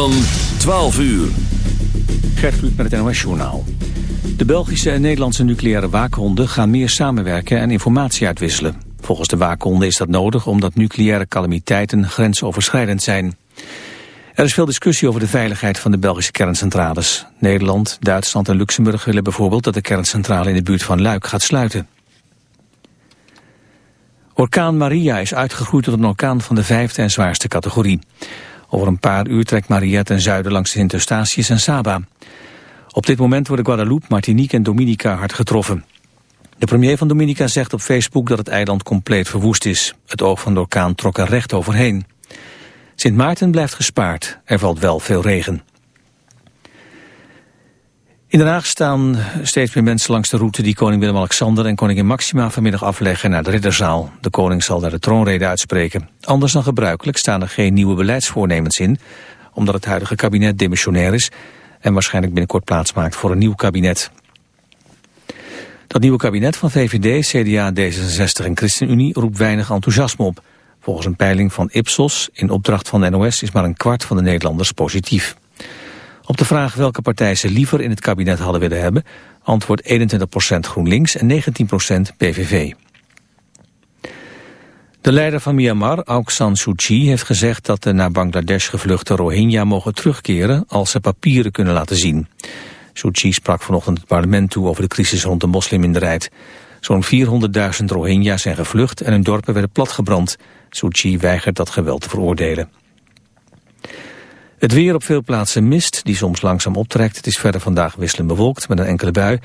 van 12 uur. Gert Kluk met het NOS Journaal. De Belgische en Nederlandse nucleaire waakhonden gaan meer samenwerken en informatie uitwisselen. Volgens de waakhonden is dat nodig omdat nucleaire calamiteiten grensoverschrijdend zijn. Er is veel discussie over de veiligheid van de Belgische kerncentrales. Nederland, Duitsland en Luxemburg willen bijvoorbeeld dat de kerncentrale in de buurt van Luik gaat sluiten. Orkaan Maria is uitgegroeid tot een orkaan van de vijfde en zwaarste categorie. Over een paar uur trekt Maria ten zuiden langs Sint Eustatius en Saba. Op dit moment worden Guadeloupe, Martinique en Dominica hard getroffen. De premier van Dominica zegt op Facebook dat het eiland compleet verwoest is. Het oog van de orkaan trok er recht overheen. Sint Maarten blijft gespaard. Er valt wel veel regen. In Den Haag staan steeds meer mensen langs de route die koning Willem-Alexander en koningin Maxima vanmiddag afleggen naar de Ridderzaal. De koning zal daar de troonrede uitspreken. Anders dan gebruikelijk staan er geen nieuwe beleidsvoornemens in, omdat het huidige kabinet demissionair is en waarschijnlijk binnenkort plaatsmaakt voor een nieuw kabinet. Dat nieuwe kabinet van VVD, CDA, D66 en ChristenUnie roept weinig enthousiasme op. Volgens een peiling van Ipsos in opdracht van de NOS is maar een kwart van de Nederlanders positief. Op de vraag welke partij ze liever in het kabinet hadden willen hebben, antwoordt 21% GroenLinks en 19% PVV. De leider van Myanmar, Aung San Suu Kyi, heeft gezegd dat de naar Bangladesh gevluchte Rohingya mogen terugkeren als ze papieren kunnen laten zien. Suu Kyi sprak vanochtend het parlement toe over de crisis rond de moslimminderheid. Zo'n 400.000 Rohingya zijn gevlucht en hun dorpen werden platgebrand. Suu Kyi weigert dat geweld te veroordelen. Het weer op veel plaatsen mist, die soms langzaam optrekt. Het is verder vandaag wisselend bewolkt met een enkele bui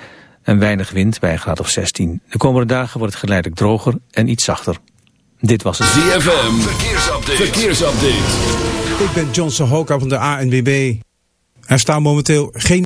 en weinig wind bij een graad of 16. De komende dagen wordt het geleidelijk droger en iets zachter. Dit was het ZFM, verkeersupdate. verkeersupdate. Ik ben John Sohoka van de ANWB. Er staan momenteel geen...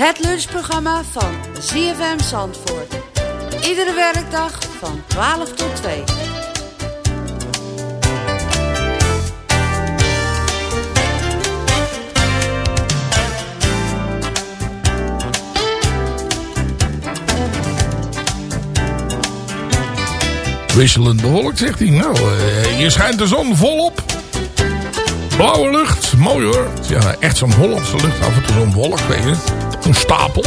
Het lunchprogramma van ZFM Zandvoort. Iedere werkdag van 12 tot 2. Wisselend bewolkt, zegt hij. Nou, je schijnt de zon volop. Blauwe lucht, mooi hoor. Ja, echt zo'n Hollandse lucht. Af en toe zo'n wolk, weet je. Stapel.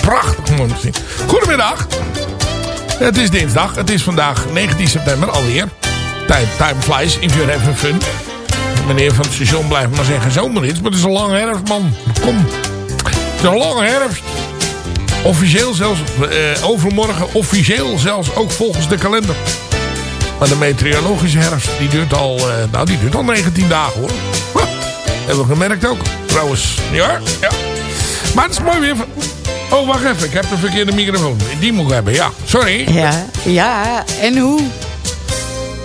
Prachtig te zien. Goedemiddag. Het is dinsdag. Het is vandaag 19 september alweer. Time, time flies if you're having fun. Meneer van het station blijft maar zeggen zomer is. Maar het is een lange herfst, man. Kom. Het is een lange herfst. Officieel zelfs, eh, overmorgen officieel zelfs ook volgens de kalender. Maar de meteorologische herfst, die duurt al, uh, nou, die duurt al 19 dagen hoor. hebben we gemerkt ook. Trouwens, ja, ja. Maar het is mooi weer. Oh, wacht even. Ik heb de verkeerde microfoon. Die moet ik hebben, ja. Sorry. Ja, ja. En hoe?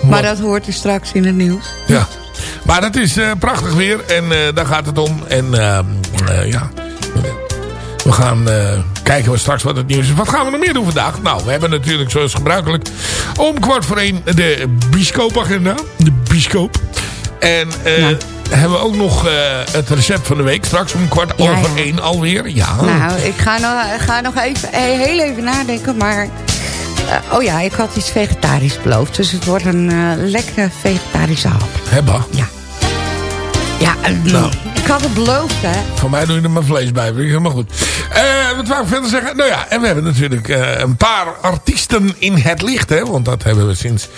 Maar dat hoort u straks in het nieuws. Ja. Maar het is uh, prachtig weer. En uh, daar gaat het om. En uh, ja. We gaan kijken we straks wat het nieuws is. Wat gaan we nog meer doen vandaag? Nou, we hebben natuurlijk zoals gebruikelijk om kwart voor één de bioscoopagenda. De bioscoop. En ja. Hebben we ook nog het recept van de week. Straks om kwart ja, over één alweer. Ja. Nou, ik ga nog, ga nog even, heel even nadenken. Maar uh, oh ja, ik had iets vegetarisch beloofd. Dus het wordt een uh, lekkere vegetarische hap. Hebba? Ja. Ja, nou. Ik had het beloofd, hè. Voor mij doe je er maar vlees bij. Ik helemaal goed. wat wou ik verder zeggen? Nou ja, en we hebben natuurlijk een paar artiesten in het licht, hè. Want dat hebben we sinds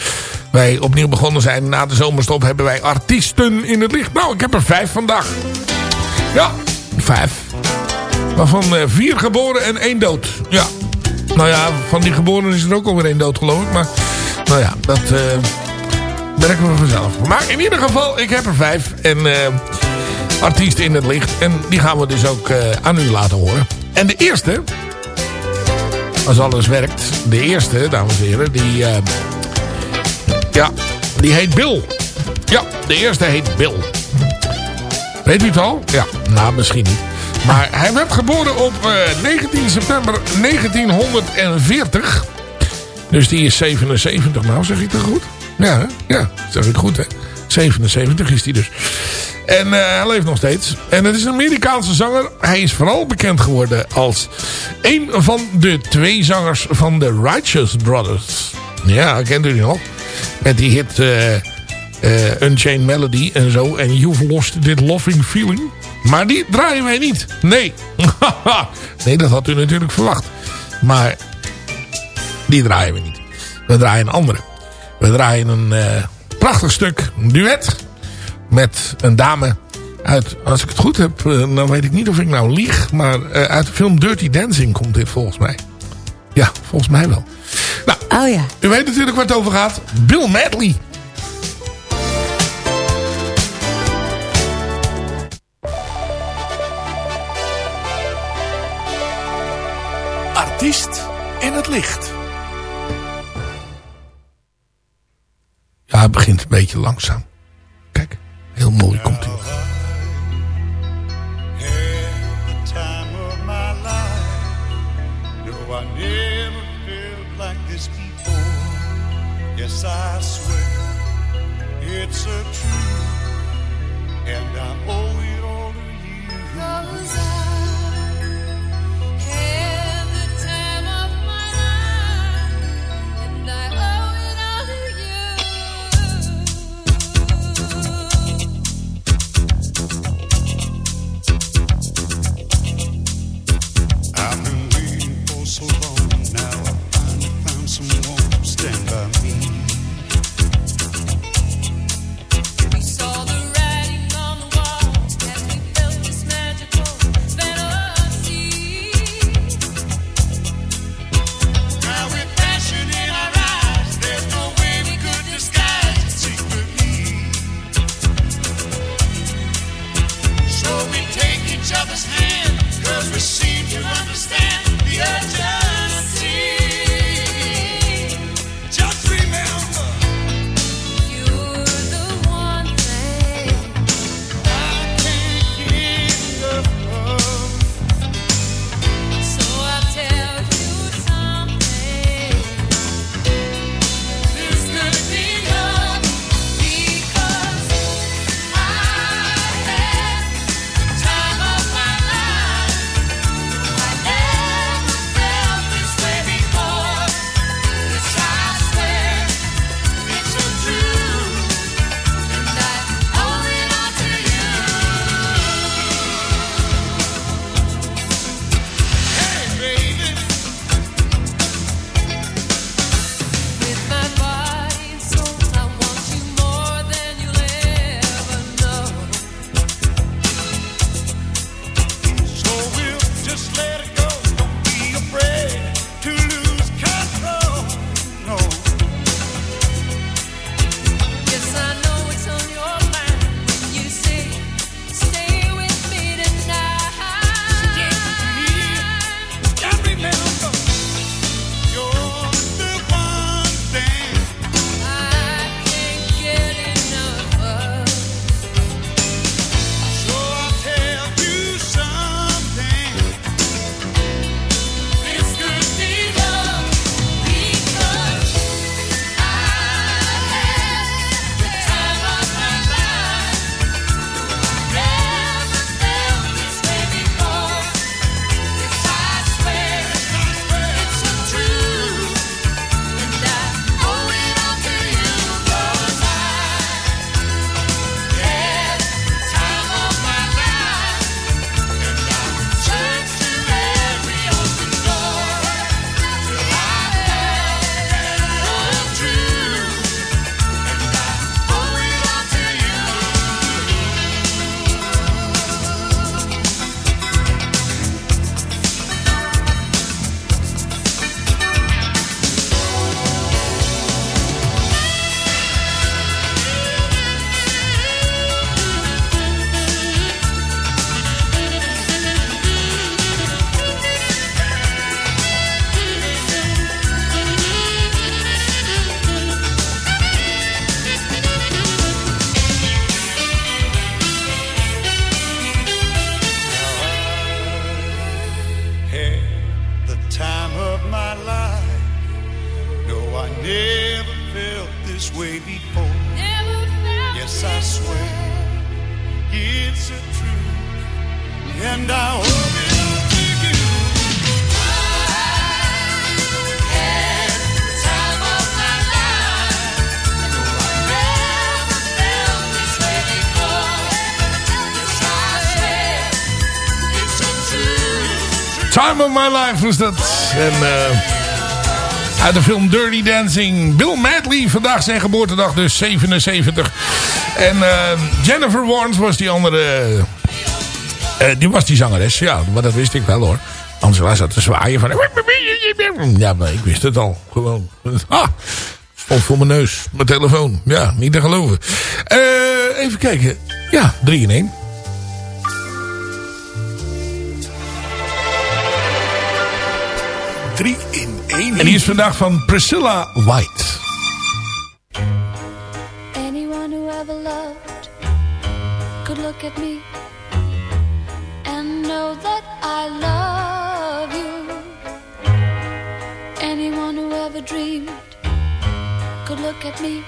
wij opnieuw begonnen zijn na de zomerstop... hebben wij artiesten in het licht. Nou, ik heb er vijf vandaag. Ja, vijf. Waarvan vier geboren en één dood. Ja, nou ja, van die geboren is er ook alweer één dood geloof ik. Maar nou ja, dat uh, merken we vanzelf. Maar in ieder geval, ik heb er vijf. En artiesten in het licht. En die gaan we dus ook uh, aan u laten horen. En de eerste, als alles werkt. De eerste, dames en heren, die... ja, die heet Bill. Ja, de eerste heet Bill. Weet u het al? Ja, nou misschien niet. Maar hij werd geboren op uh, 19 september 1940. Dus die is 77 nou, zeg ik dat goed? Ja, ja, zeg ik goed hè. 77 is hij dus. En uh, hij leeft nog steeds. En het is een Amerikaanse zanger. Hij is vooral bekend geworden als een van de twee zangers van de Righteous Brothers. Ja, kent u die nog? Met die hit uh, Unchained Melody en zo. En You've Lost This Loving Feeling. Maar die draaien wij niet. Nee. nee, dat had u natuurlijk verwacht. Maar die draaien we niet. We draaien een andere. We draaien een prachtig stuk, een duet. Met een dame uit, als ik het goed heb, dan weet ik niet of ik nou lieg. Maar uh, uit de film Dirty Dancing komt dit volgens mij. Ja, volgens mij wel. Nou, oh ja. u weet natuurlijk waar het over gaat. Bill Medley. Artiest in het licht. Ja, het begint een beetje langzaam. Kijk, heel mooi komt hij. Yes, I swear it's a truth, and I owe it all to you. was dat. En eh, uit de film Dirty Dancing. Bill Madley, vandaag zijn geboortedag dus, 77. En eh, Jennifer Warnes was die andere... Eh, die was die zangeres, ja. Maar dat wist ik wel hoor. anders was dat te zwaaien van... Ja, maar ik wist het al. Gewoon. Ah, stond voor mijn neus. Mijn telefoon. Ja, niet te geloven. even kijken. Ja, 3 in 1. 3 in 1. En die is vandaag van Priscilla White. Anyone who ever loved could look at me and know that I love you. Anyone who ever dreamed could look at me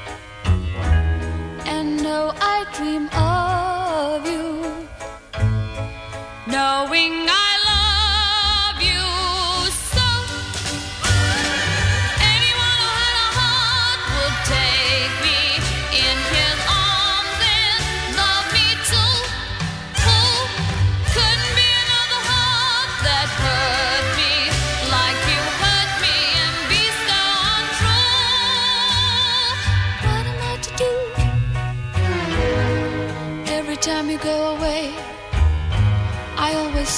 and know I dream of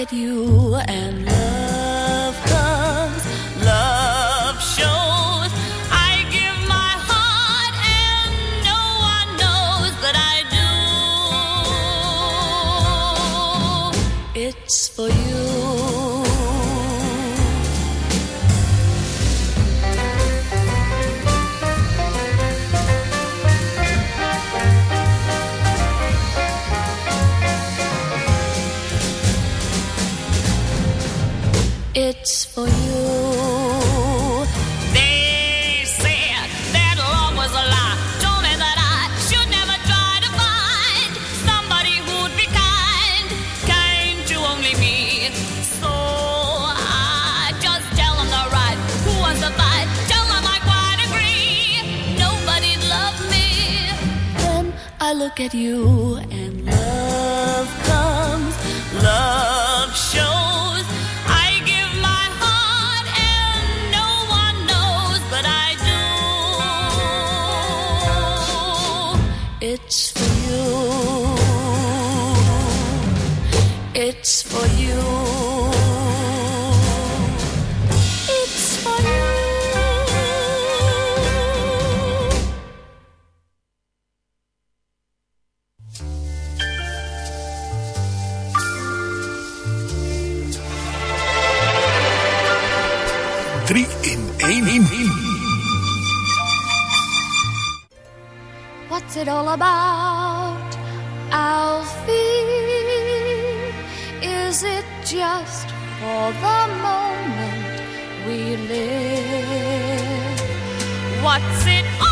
at you and love comes, love shows. I give my heart and no one knows that I do. It's for you. At you What's it all about, Alfie? Is it just for the moment we live? What's it all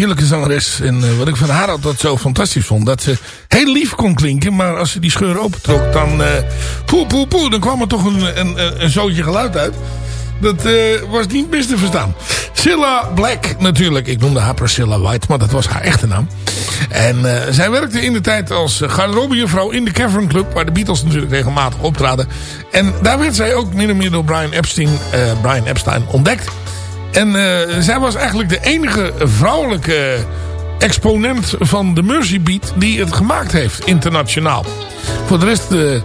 heerlijke zangeres. En eh, wat ik van haar altijd zo fantastisch vond. Dat ze heel lief kon klinken. Maar als ze die scheur opentrok. Dan, eh poe, poe, poe. Dan kwam er toch een, een, een, zootje geluid uit. Dat eh, was niet mis te verstaan. Cilla Black natuurlijk. Ik noemde haar Priscilla White. Maar dat was haar echte naam. En zij werkte in de tijd als garderobejuffrouw in de Cavern Club. Waar de Beatles natuurlijk regelmatig optraden. En daar werd zij ook min of meer door Brian Epstein, Brian Epstein ontdekt. En eh, zij was eigenlijk de enige vrouwelijke exponent van de Mercy Beat die het gemaakt heeft internationaal. Voor de rest, eh,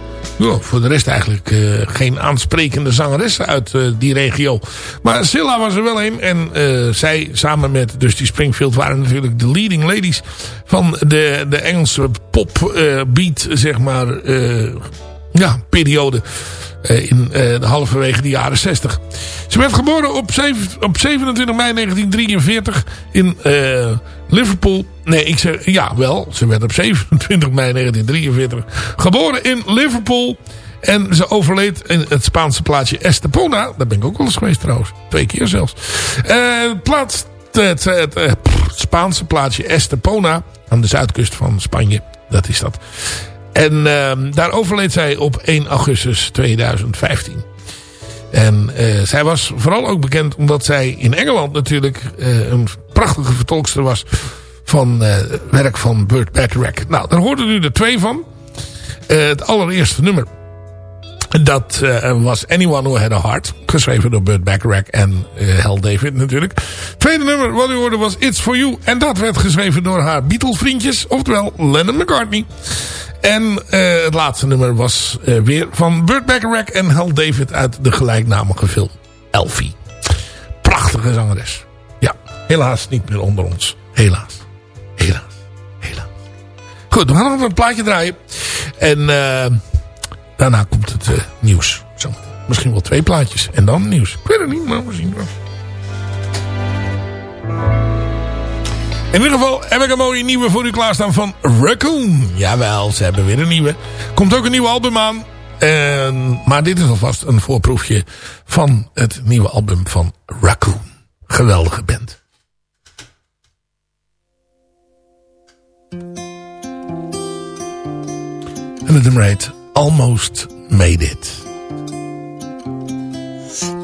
voor de rest eigenlijk eh, geen aansprekende zangeressen uit die regio. Maar Silla was er wel een en zij samen met Dusty Springfield waren natuurlijk de leading ladies van de, de Engelse pop beat, zeg maar, ja, periode. Eh, in eh, halverwege de jaren 60. Ze werd geboren op, zeven- op 27 mei 1943 in eh, Liverpool. Nee, ik zeg, ja, wel. Ze werd op 27 mei 1943 geboren in Liverpool. En ze overleed in het Spaanse plaatsje Estepona. Daar ben ik ook wel eens geweest trouwens. Twee keer zelfs. Plaats, het, het, pff, Spaanse plaatsje Estepona. Aan de zuidkust van Spanje. Dat is dat. En ehm, daar overleed zij op 1 augustus 2015. En eh, zij was vooral ook bekend omdat zij in Engeland natuurlijk eh, een prachtige vertolkster was van eh, werk van Burt Bacharach. Nou, daar hoorden u er twee van. Het allereerste nummer. Dat was Anyone Who Had A Heart. Geschreven door Burt Bacharach en Hal David natuurlijk. Het tweede nummer wat u hoorde was It's For You. En dat werd geschreven door haar Beatle vriendjes. Oftewel Lennon McCartney. En eh, het laatste nummer was eh, weer van Burt Bacharach en Hal David uit de gelijknamige film Elfie. Prachtige zangeres. Ja, helaas niet meer onder ons. Helaas. Helaas. Helaas. Goed, we gaan nog een plaatje draaien. En eh, daarna komt het nieuws. Zo. Misschien wel twee plaatjes. En dan nieuws. Ik weet het niet, maar we zien wel. In ieder geval heb ik een mooie nieuwe voor u klaarstaan van Raccoon. Jawel, ze hebben weer een nieuwe. Komt ook een nieuw album aan. En, maar dit is alvast een voorproefje van het nieuwe album van Raccoon. Geweldige band. En het nummer heet Almost Made It.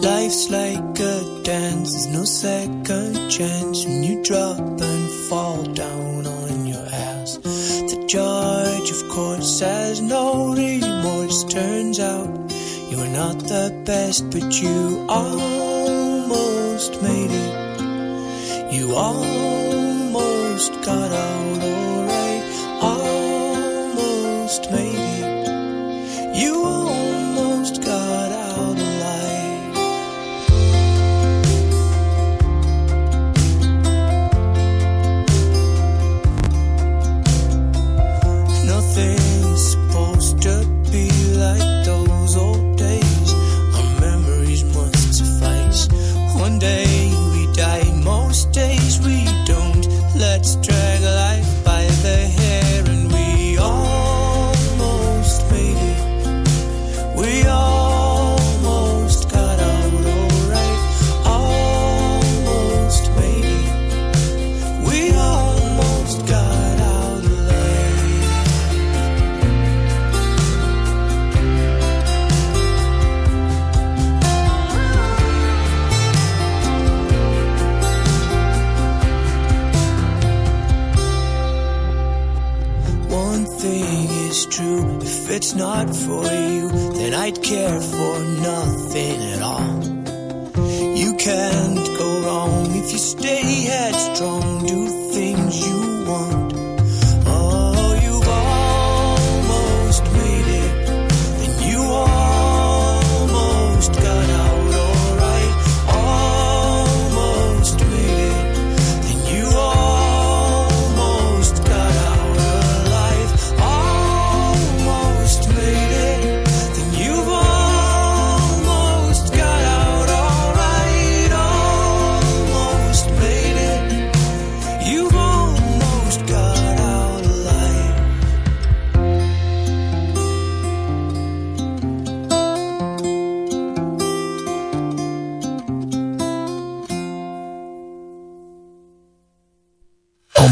Life's like a dance, there's no second chance when you drop and fall down on your ass. The judge, of course, has no remorse. Turns out you are not the best, but you almost made it. You almost got out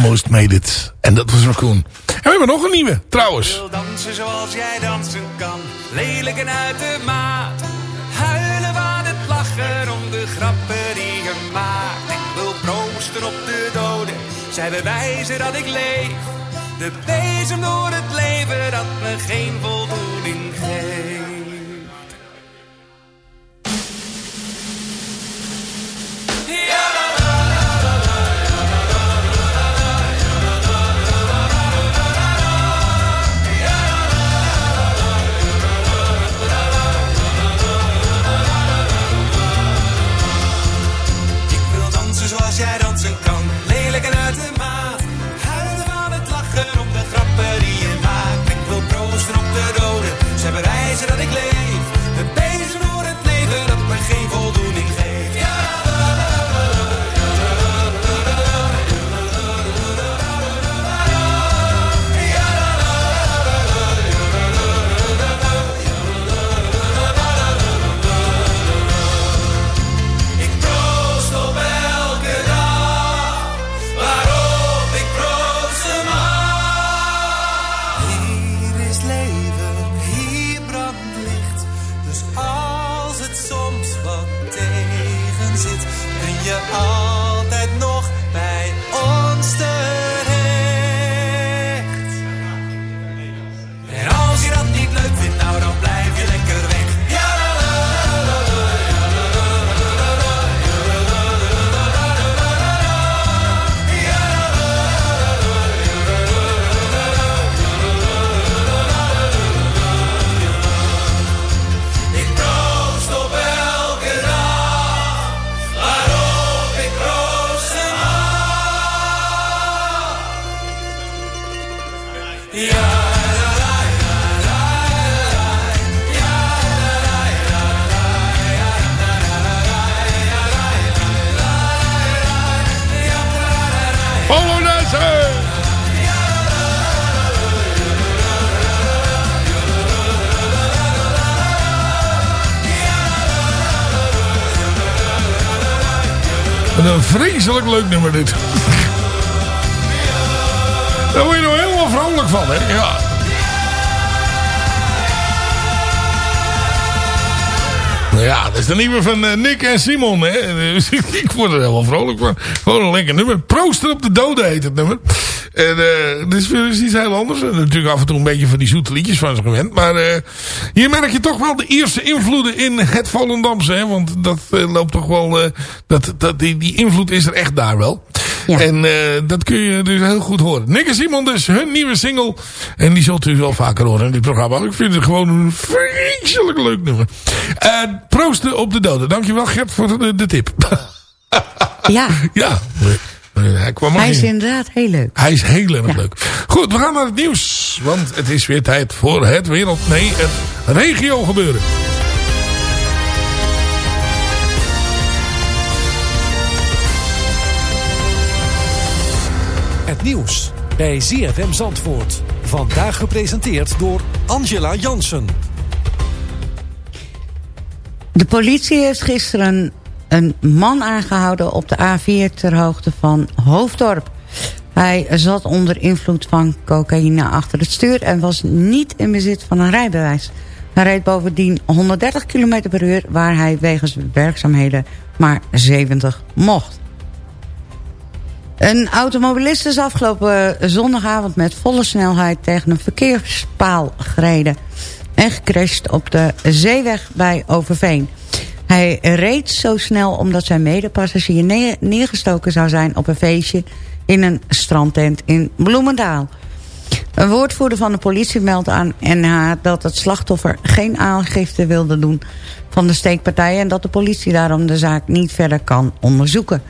Almost Made It. En dat was Raccoon. En we hebben nog een nieuwe, trouwens. wil dansen zoals jij dansen kan. Lelijk en uit de maat. Huilen van het lachen om de grappen die je maakt. Ik wil proosten op de doden. Zij bewijzen dat ik leef. De bezem door het leven dat me geen voldoening geeft. Vreselijk leuk nummer dit. Daar word je nou helemaal vrolijk van, hè? Ja. Nou ja, dat is de nieuwe van eh, Nick en Simon, hè? Ik word er helemaal vrolijk van. Gewoon een lekker nummer. Prooster op de doden heet het nummer. En eh dit is weer eens iets heel anders. En natuurlijk af en toe een beetje van die zoete liedjes van ze gewend. Maar eh hier merk je toch wel de eerste invloeden in het Volendamse. Hè? Want dat eh, loopt toch wel... eh, dat, dat, die, die invloed is er echt daar wel. En eh, dat kun je dus heel goed horen. Nick en Simon dus, hun nieuwe single. En die zult u wel vaker horen in dit programma. Ik vind het gewoon een vreselijk leuk nummer. Proosten op de doden. Dankjewel Gert voor de, de tip. Ja, ja. Eh, Hij, kwam hij is in. inderdaad heel leuk. Hij is heel erg leuk. Goed, we gaan naar het nieuws. Want het is weer tijd voor het wereld... Nee, het regio gebeuren. Het nieuws bij ZFM Zandvoort. Vandaag gepresenteerd door Angela Jansen. De politie heeft gisteren een man aangehouden op de A4 ter hoogte van Hoofddorp. Hij zat onder invloed van cocaïne achter het stuur en was niet in bezit van een rijbewijs. Hij reed bovendien 130 km per uur waar hij wegens werkzaamheden maar 70 mocht. Een automobilist is afgelopen zondagavond met volle snelheid tegen een verkeerspaal gereden en gecrashed op de zeeweg bij Overveen. Hij reed zo snel omdat zijn medepassagier neer- neergestoken zou zijn op een feestje in een strandtent in Bloemendaal. Een woordvoerder van de politie meldt aan NH dat het slachtoffer geen aangifte wilde doen van de steekpartij en dat de politie daarom de zaak niet verder kan onderzoeken.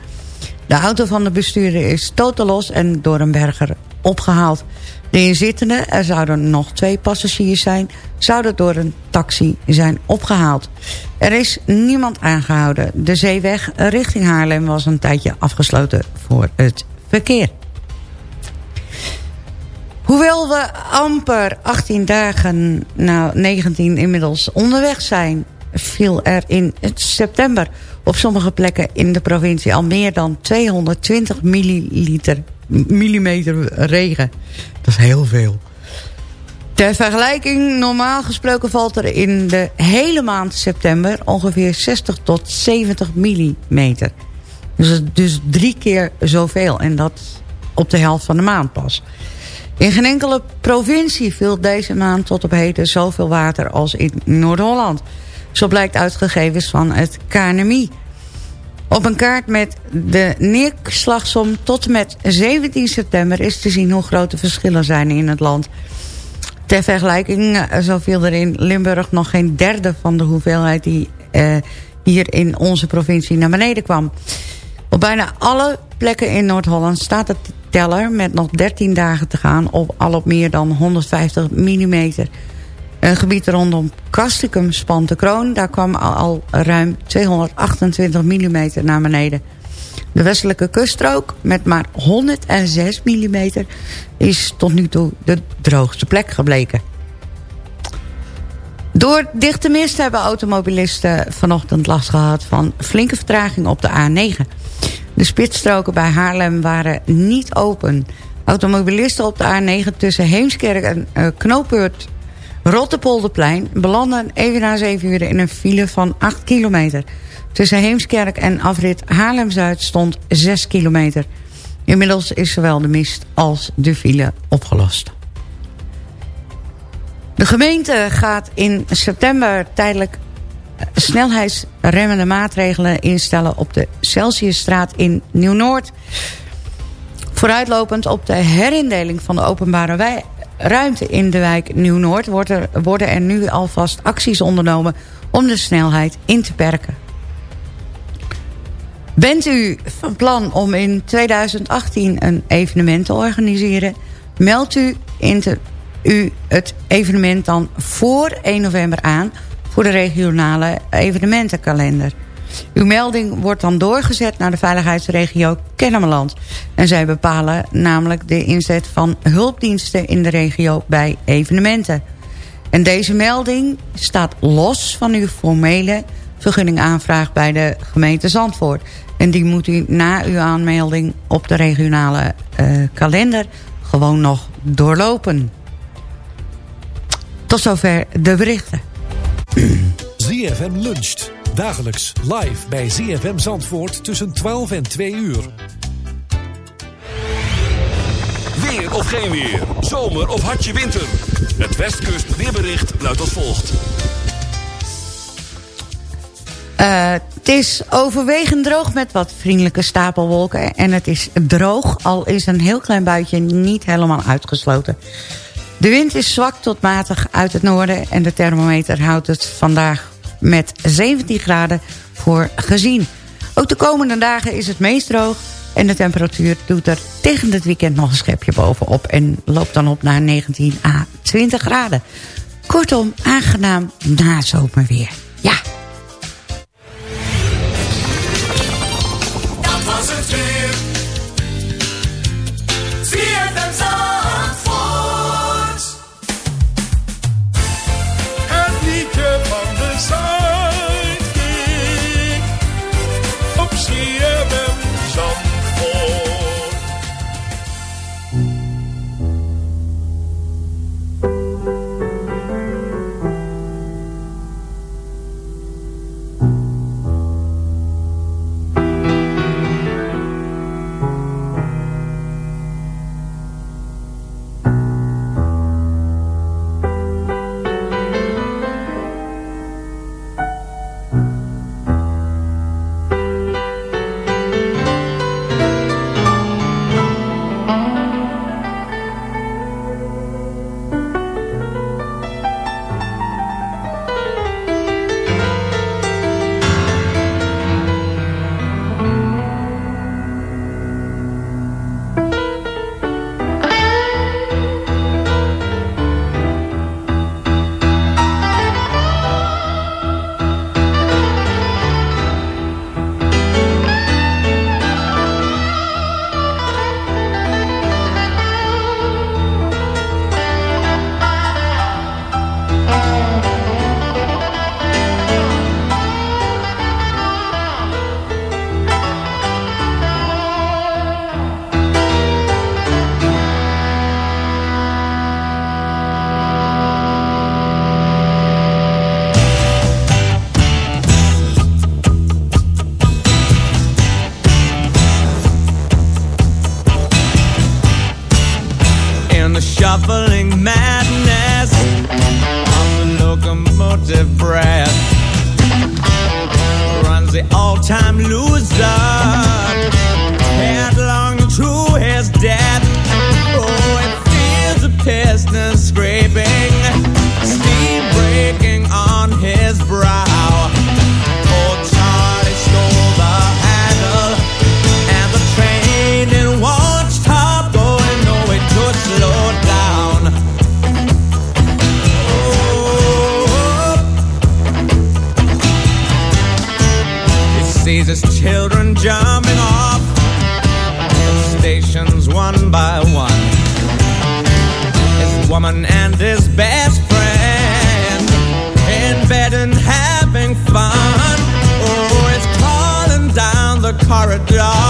De auto van de bestuurder is totaal los en door een berger opgehaald. De inzittenden, er zouden nog twee passagiers zijn, zouden door een taxi zijn opgehaald. Er is niemand aangehouden. De zeeweg richting Haarlem was een tijdje afgesloten voor het verkeer. Hoewel we amper 18 dagen, nou 19 inmiddels onderweg zijn... viel er in september op sommige plekken in de provincie... al meer dan 220 milliliter, millimeter regen. Dat is heel veel. Ter vergelijking, normaal gesproken valt er in de hele maand september... ongeveer 60 tot 70 millimeter. Dus, dus drie keer zoveel. En dat op de helft van de maand pas. In geen enkele provincie viel deze maand tot op heden zoveel water als in Noord-Holland. Zo blijkt uit gegevens van het KNMI. Op een kaart met de neerslagsom tot en met 17 september... is te zien hoe grote verschillen zijn in het land. Ter vergelijking, eh, zo viel er in Limburg nog geen derde van de hoeveelheid... die eh, hier in onze provincie naar beneden kwam. Op bijna alle plekken in Noord-Holland staat de teller met nog 13 dagen te gaan... op al op meer dan 150 mm. Een gebied rondom Castricum, Spantekroon... daar kwam al, ruim 228 mm naar beneden. De westelijke kuststrook met maar 106 mm... is tot nu toe de droogste plek gebleken. Door dichte mist hebben automobilisten vanochtend last gehad... van flinke vertraging op de A9. De spitsstroken bij Haarlem waren niet open. Automobilisten op de A9 tussen Heemskerk en uh, Rottepolderplein belandde even na 7 uur in een file van 8 kilometer. Tussen Heemskerk en afrit Haarlem-Zuid stond 6 kilometer. Inmiddels is zowel de mist als de file opgelost. De gemeente gaat in september tijdelijk snelheidsremmende maatregelen instellen op de Celsiusstraat in Nieuw-Noord. Vooruitlopend op de herindeling van de openbare ruimte in de wijk Nieuw-Noord... worden er nu alvast acties ondernomen om de snelheid in te perken. Bent u van plan om in 2018 een evenement te organiseren... meld u, u het evenement dan voor 1 november aan... voor de regionale evenementenkalender. Uw melding wordt dan doorgezet naar de veiligheidsregio Kennemerland. En zij bepalen namelijk de inzet van hulpdiensten in de regio bij evenementen. En deze melding staat los van uw formele vergunningaanvraag bij de gemeente Zandvoort. En die moet u na uw aanmelding op de regionale uh, kalender gewoon nog doorlopen. Tot zover de berichten. ZFM luncht. Dagelijks live bij ZFM Zandvoort tussen 12 en 2 uur. Weer of geen weer. Zomer of hartje winter. Het Westkust weerbericht luidt als volgt. Uh, het is overwegend droog met wat vriendelijke stapelwolken. En het is droog, al is een heel klein buitje niet helemaal uitgesloten. De wind is zwak tot matig uit het noorden... en de thermometer houdt het vandaag met 17 graden voor gezien. Ook de komende dagen is het meest droog... en de temperatuur doet er tegen het weekend nog een schepje bovenop... en loopt dan op naar 19 à 20 graden. Kortom, aangenaam nazomerweer. Ja. paradise.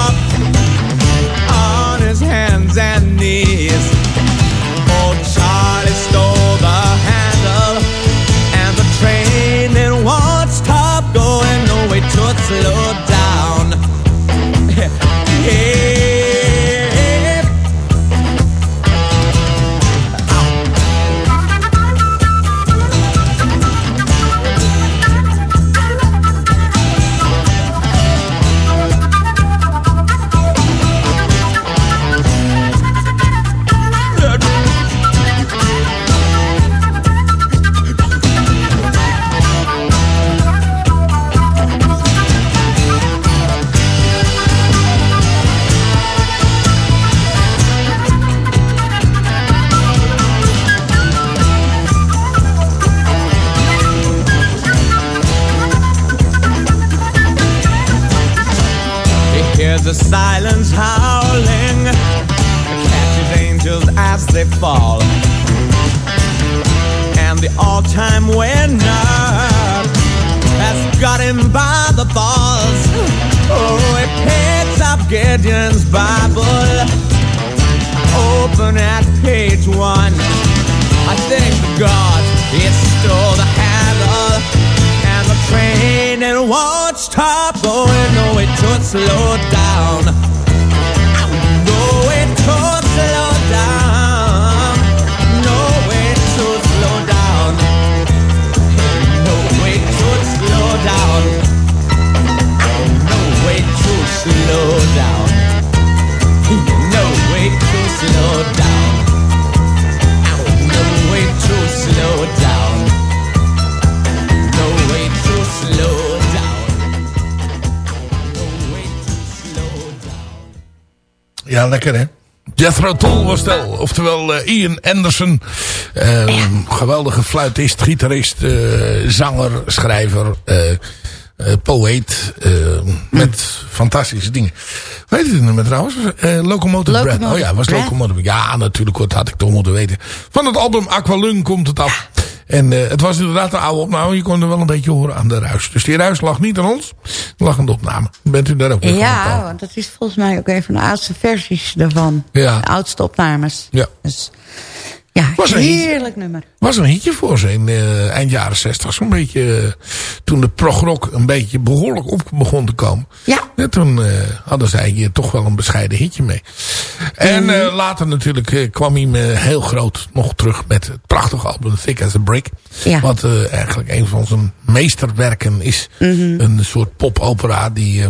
Ja, lekker hè. Jethro Tull was wel. Oftewel eh, Ian Anderson. Eh, Geweldige fluitist, gitarist, eh, zanger, schrijver, eh, poëet. eh, Met fantastische dingen. Weet je het nummer trouwens? Eh Locomotive Breath. Oh ja, was. Locomotive. Ja, natuurlijk. Dat had ik toch moeten weten. Van het album Aqualung komt het af. En eh, het was inderdaad een oude opname. Je kon er wel een beetje horen aan de ruis. Dus die ruis lag niet aan ons. Lag aan de opname. Bent u daar ook van Ja, want dat is volgens mij ook een van de oudste versies daarvan. Ja. De oudste opnames. Ja. Dus ja, Was een hitje. heerlijk nummer. was een hitje voor ze in eh, eind jaren 60. Zo'n beetje eh, toen de progrock een beetje behoorlijk op begon te komen. Ja. toen eh, hadden zij hier toch wel een bescheiden hitje mee. En later natuurlijk kwam hij me heel groot nog terug met het prachtige album Thick as a Brick. Ja. Wat eigenlijk een van zijn meesterwerken is. Mhm. Een soort popopera die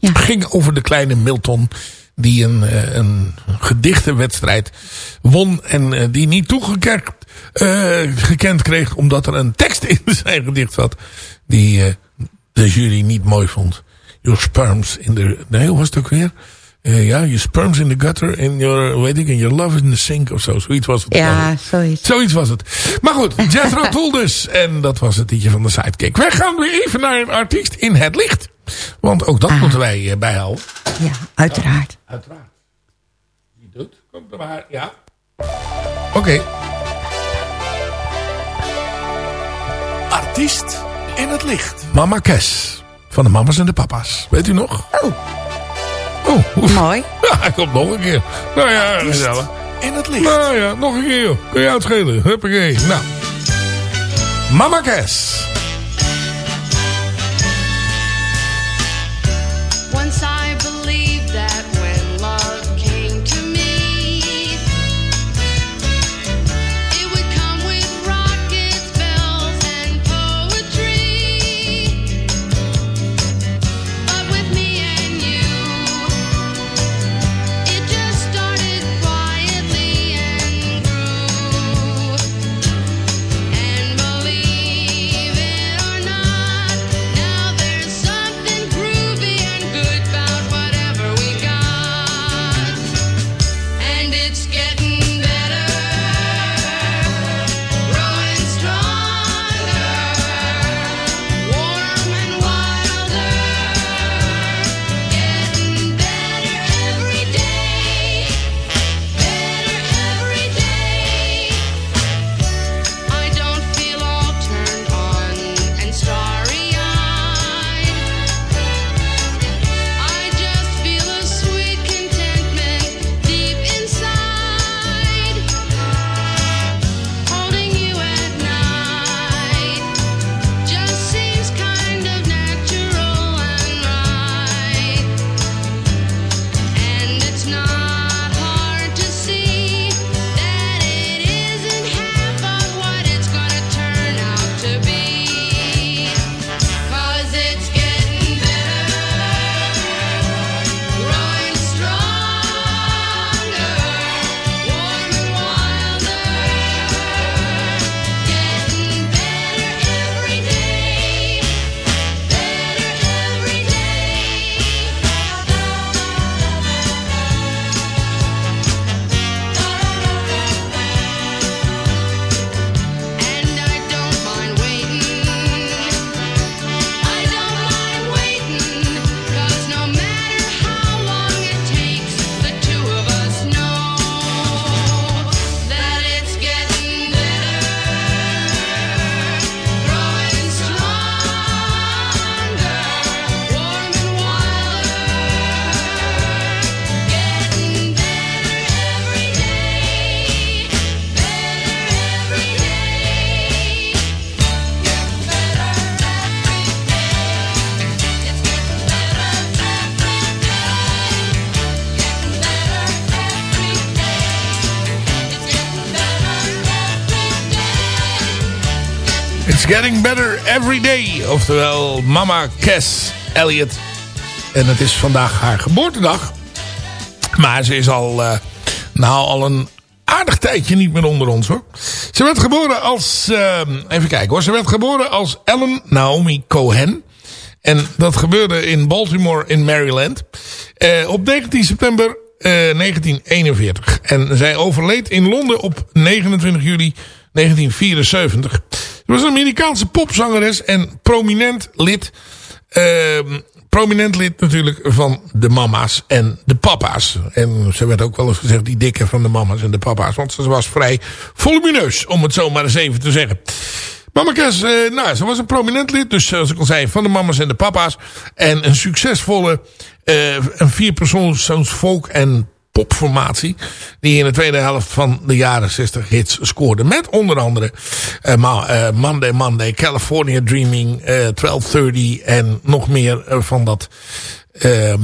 ging over de kleine Milton die een, eh, een gedichtenwedstrijd won en eh, die niet toegekend eh, gekend kreeg omdat er een tekst in zijn gedicht zat die de jury niet mooi vond. Your sperms in the... Nee, hoe was het ook weer? Ja, your sperms in the gutter and your, weet ik, and your love in the sink of zo. Zoiets was het. Ja, zoiets. Zoiets was het. Maar goed, Jethro Tull dus. En dat was het liedje van de sidekick. Wij gaan weer even naar een artiest in het licht. Want ook dat moeten wij eh, bijhouden. Ja, uiteraard. Uiteraard. Wie doet? Komt er maar. Ja. Oké. Artiest in het licht. Mama Kes. Van de mama's en de papa's. Weet u nog? Oh. Oh, oef. Mooi. Ja, hij komt nog een keer. Nou ja, gezellig. In het licht. Nou ja, nog een keer joh. Kun je uitschelen. Huppakee. Nou. Mama Kes. Oftewel mama Cass Elliot. En het is vandaag haar geboortedag. Maar ze is al, eh, nou, al een aardig tijdje niet meer onder ons hoor. Ze werd geboren als, eh, even kijken hoor. Ze werd geboren als Ellen Naomi Cohen. En dat gebeurde in Baltimore in Maryland. Eh, op 19 september eh, 1941. En zij overleed in Londen op 29 juli 1974. Ze was een Amerikaanse popzangeres en prominent lid. ehm, prominent lid natuurlijk van de mama's en de papa's. En ze werd ook wel eens gezegd die dikke van de mama's en de papa's. Want ze was vrij volumineus, om het zo maar eens even te zeggen. Mama Cass, eh, nou, ze was een prominent lid. Dus zoals ik al zei, van de mama's en de papa's. En een succesvolle eh, een vierpersoons folk- en popformatie. Die in de tweede helft van de jaren 60 hits scoorde. Met onder andere eh, eh, Monday Monday, California Dreaming, eh 1230 en nog meer eh, van dat ehm,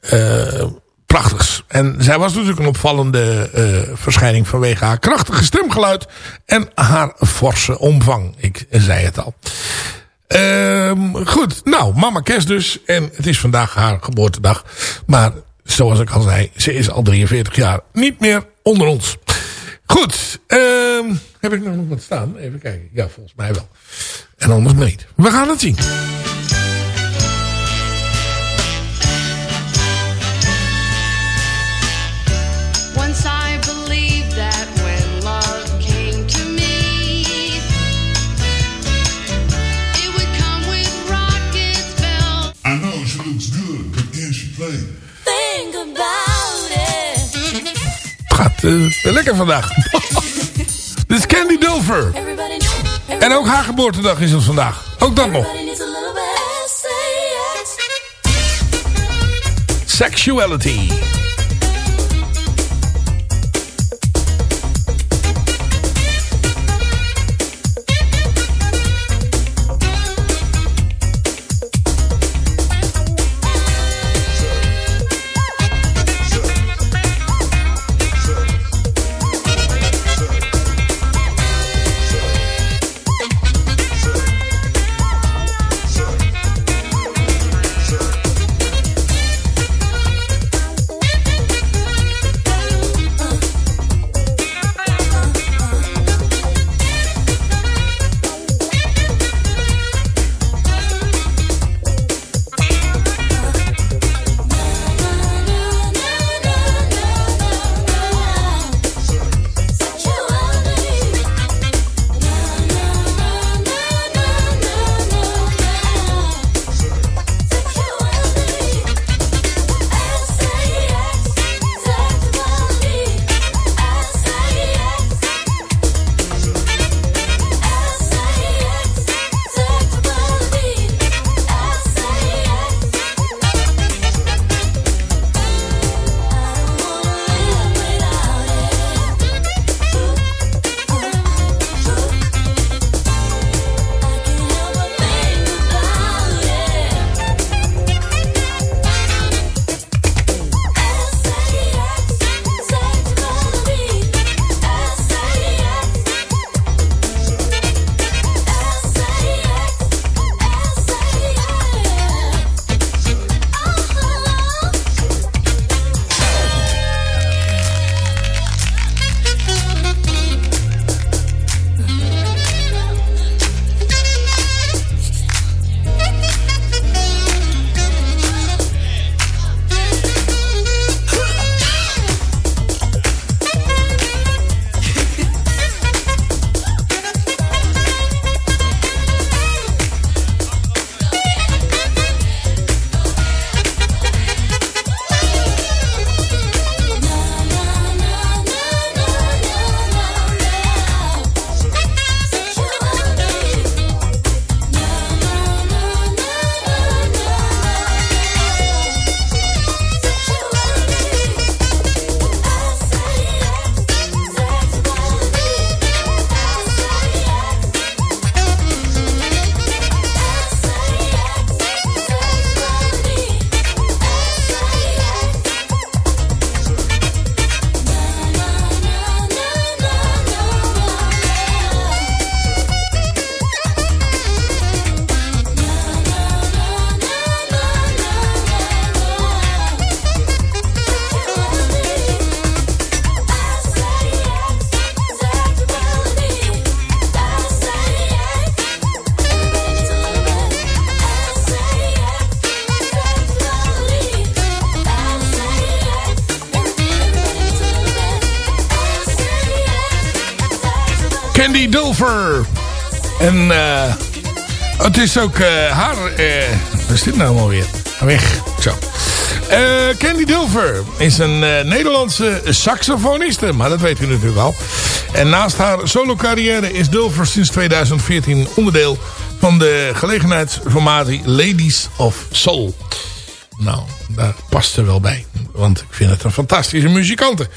eh, prachtigs. En zij was natuurlijk een opvallende eh, verschijning vanwege haar krachtige stemgeluid en haar forse omvang. Ik zei het al. Ehm, goed, nou, mama Kes dus. En het is vandaag haar geboortedag. Maar zoals ik al zei, ze is al 43 jaar niet meer onder ons. Goed, ehm, heb ik nog wat staan? Even kijken. Ja, volgens mij wel. En anders niet. We gaan het zien. Eh, lekker vandaag. Dit is Candy knows. En ook haar geboortedag is het vandaag. Ook dat nog. Sexuality. En eh, het is ook eh, haar... eh wat is dit nou allemaal weer? Weg. Zo. Candy Dulfer is een Nederlandse saxofoniste. Maar dat weet u natuurlijk al. En naast haar solo carrière is Dulfer sinds 2014 onderdeel van de gelegenheidsformatie Ladies of Soul. Nou, daar past ze wel bij. Want ik vind het een fantastische muzikante.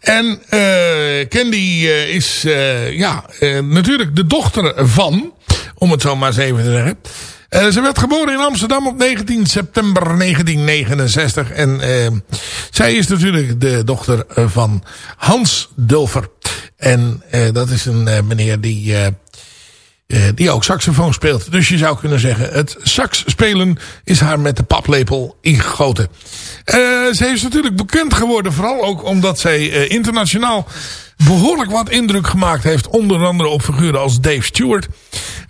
En eh, Candy eh, is eh, ja, natuurlijk de dochter van, om het zo maar eens even te zeggen. Ze werd geboren in Amsterdam op 19 september 1969. En eh, zij is natuurlijk de dochter van Hans Dulfer. En eh, dat is een meneer die... eh, die ook saxofoon speelt. Dus je zou kunnen zeggen, het sax spelen is haar met de paplepel ingegoten. Eh, ze is natuurlijk bekend geworden, vooral ook omdat zij eh, internationaal behoorlijk wat indruk gemaakt heeft. Onder andere op figuren als Dave Stewart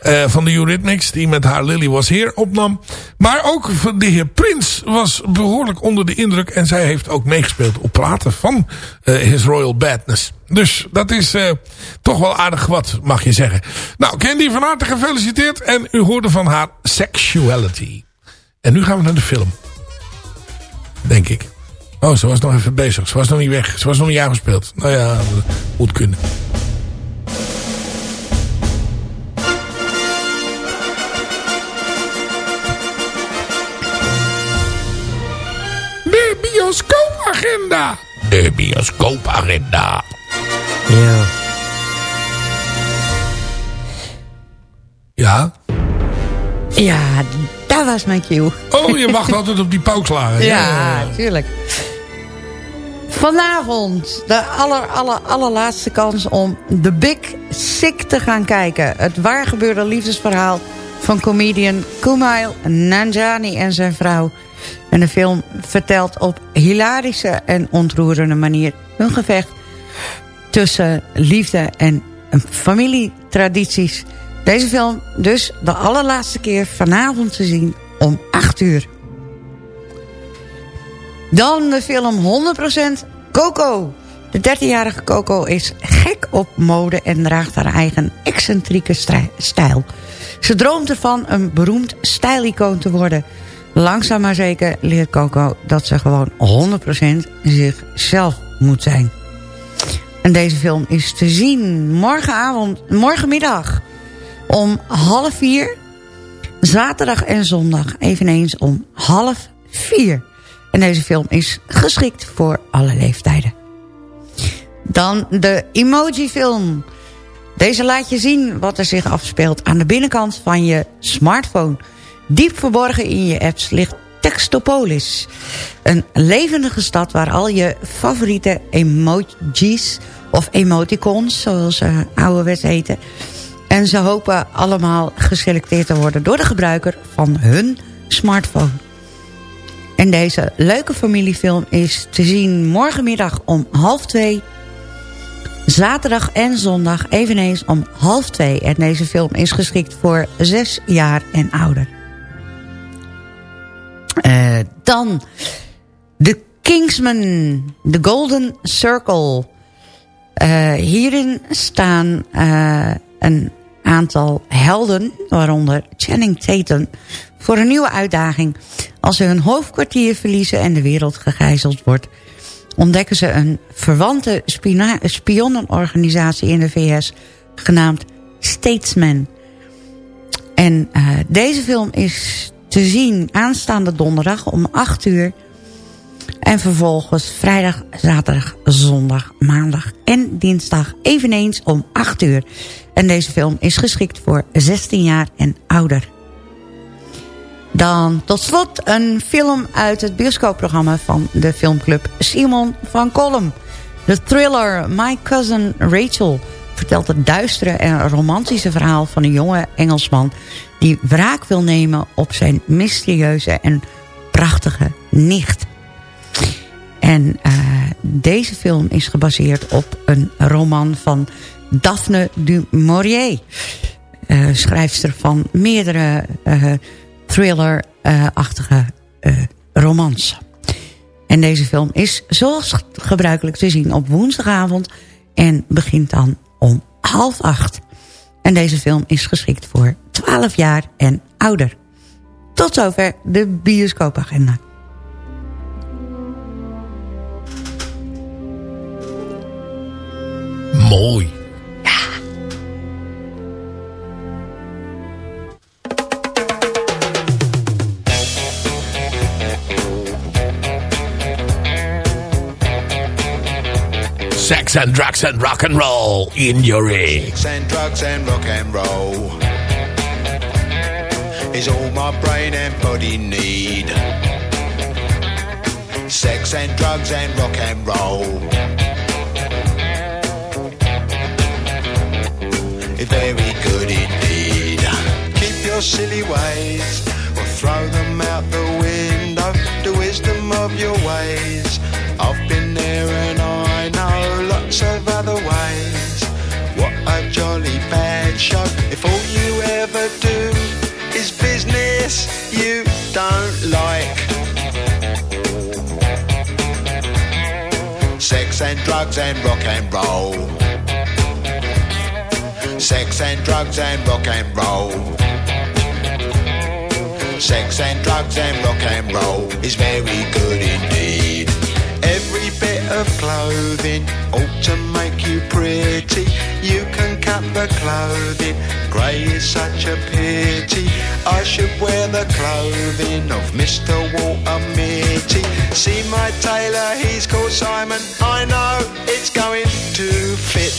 eh, van de Eurythmics, die met haar Lily Was Here opnam. Maar ook de heer Prince was behoorlijk onder de indruk. En zij heeft ook meegespeeld op platen van eh, His Royal Badness. Dus dat is eh, toch wel aardig wat, mag je zeggen. Nou, Candy, van harte gefeliciteerd. En u hoorde van haar Sexuality. En nu gaan we naar de film. Denk ik. Oh, ze was nog even bezig. Ze was nog niet weg. Ze was nog niet aangespeeld. Nou ja, moet kunnen. Bioscoopagenda. De bioscoopagenda. Ja. Ja? Ja, dat was mijn cue. Oh, je wacht altijd op die paukslagen. Ja, tuurlijk. Vanavond de aller, aller, allerlaatste kans om The Big Sick te gaan kijken. Het waargebeurde liefdesverhaal van comedian Kumail Nanjiani en zijn vrouw. En de film vertelt op hilarische en ontroerende manier hun gevecht tussen liefde en familietradities. Deze film dus de allerlaatste keer vanavond te zien om 8 uur. Dan de film 100% Coco. De 13-jarige Coco is gek op mode en draagt haar eigen excentrieke stijl. Ze droomt ervan een beroemd stijlicoon te worden. Langzaam maar zeker leert Coco dat ze gewoon 100% zichzelf moet zijn. En deze film is te zien morgenavond, morgenmiddag om half vier. Zaterdag en zondag eveneens om half vier. En deze film is geschikt voor alle leeftijden. Dan de emoji-film. Deze laat je zien wat er zich afspeelt aan de binnenkant van je smartphone. Diep verborgen in je apps ligt Textopolis. Een levendige stad waar al je favoriete emojis of emoticons, zoals ze ouderwets heten... en ze hopen allemaal geselecteerd te worden door de gebruiker van hun smartphone. En deze leuke familiefilm is te zien morgenmiddag om half twee. Zaterdag en zondag eveneens om half twee. En deze film is geschikt voor zes jaar en ouder. Eh, dan The Kingsman, The Golden Circle. Eh, hierin staan eh, een aantal helden, waaronder Channing Tatum... voor een nieuwe uitdaging. Als ze hun hoofdkwartier verliezen en de wereld gegijzeld wordt... ontdekken ze een verwante spionnenorganisatie in de VS... genaamd Statesman. En deze film is te zien aanstaande donderdag om 8 uur... En vervolgens vrijdag, zaterdag, zondag, maandag en dinsdag eveneens om 8 uur. En deze film is geschikt voor 16 jaar en ouder. Dan tot slot een film uit het bioscoopprogramma van de filmclub Simon van Kolm. De thriller My Cousin Rachel vertelt het duistere en romantische verhaal van een jonge Engelsman... die wraak wil nemen op zijn mysterieuze en prachtige nicht. En uh, deze film is gebaseerd op een roman van Daphne du Maurier. Uh, schrijfster van meerdere uh, thriller-achtige romans. En deze film is zoals gebruikelijk te zien op woensdagavond. En begint dan om half acht. En deze film is geschikt voor 12 jaar en ouder. Tot zover de bioscoopagenda. Mooi. Sex and drugs and rock and roll injury. Sex and drugs and rock and roll is all my brain and body need. Sex and drugs and rock and roll is very good indeed. Keep your silly ways or throw them out the window. The wisdom of your ways. I've been there and I know lots of other ways. What a jolly bad show. If all you ever do you don't like. Sex and drugs and rock and roll. Sex and drugs and rock and roll. Sex and drugs and rock and roll is very good indeed. Of clothing ought to make you pretty. You can cut the clothing, grey is such a pity. I should wear the clothing of Mr. Walter Mitty. See my tailor, he's called Simon. I know it's going to fit.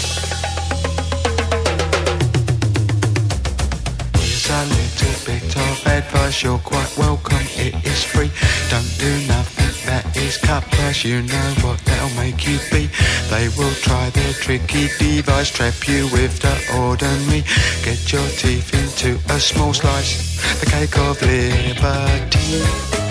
Here's a little bit of advice, you're quite welcome, it is free. Don't do nothing that is cut you know what that'll make you be. They will try their tricky device, trap you with the ordinary. Get your teeth into a small slice, the cake of liberty.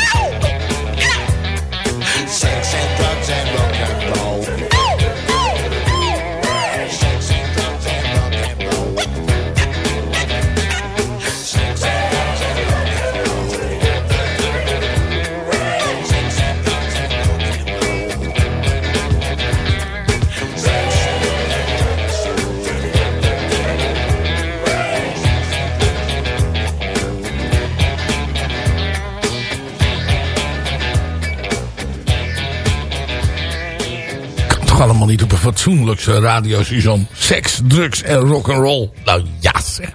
Allemaal niet op een fatsoenlijkse radio, Suzanne. Seks, drugs en rock'n'roll. Nou ja, zeg.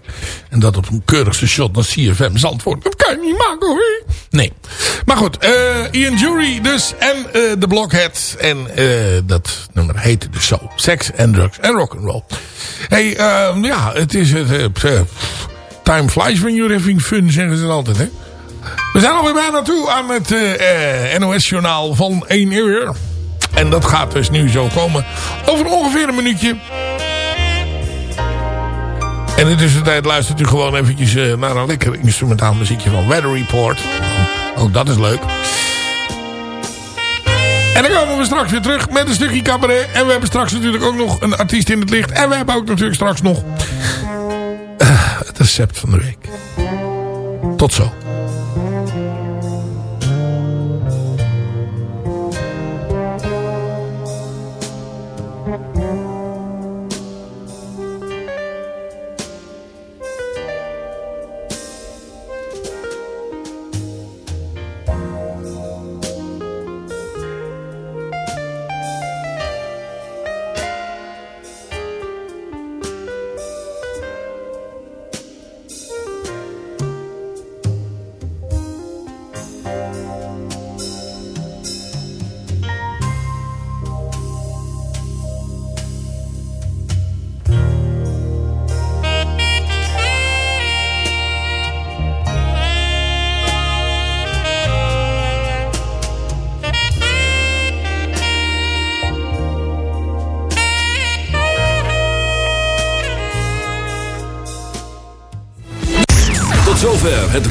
En dat op een keurig station als CFM Zandvoort. Dat kan je niet maken hoor. Nee. Maar goed, eh, Ian Jury dus. En eh, de Blockheads. En eh, dat nummer heette dus zo. Sex en drugs en rock'n'roll. hey, eh, ja, het is het... time flies when you're having fun, zeggen ze altijd, hè. We zijn alweer bijna toe aan het NOS-journaal van 1 uur. En dat gaat dus nu zo komen. Over ongeveer een minuutje. En in de tussentijd luistert u gewoon eventjes eh, naar een lekker instrumentaal muziekje van Weather Report. Ook dat is leuk. En dan komen we straks weer terug met een stukje cabaret. En we hebben straks natuurlijk ook nog een artiest in het licht. En we hebben ook natuurlijk straks nog eh, het recept van de week. Tot zo.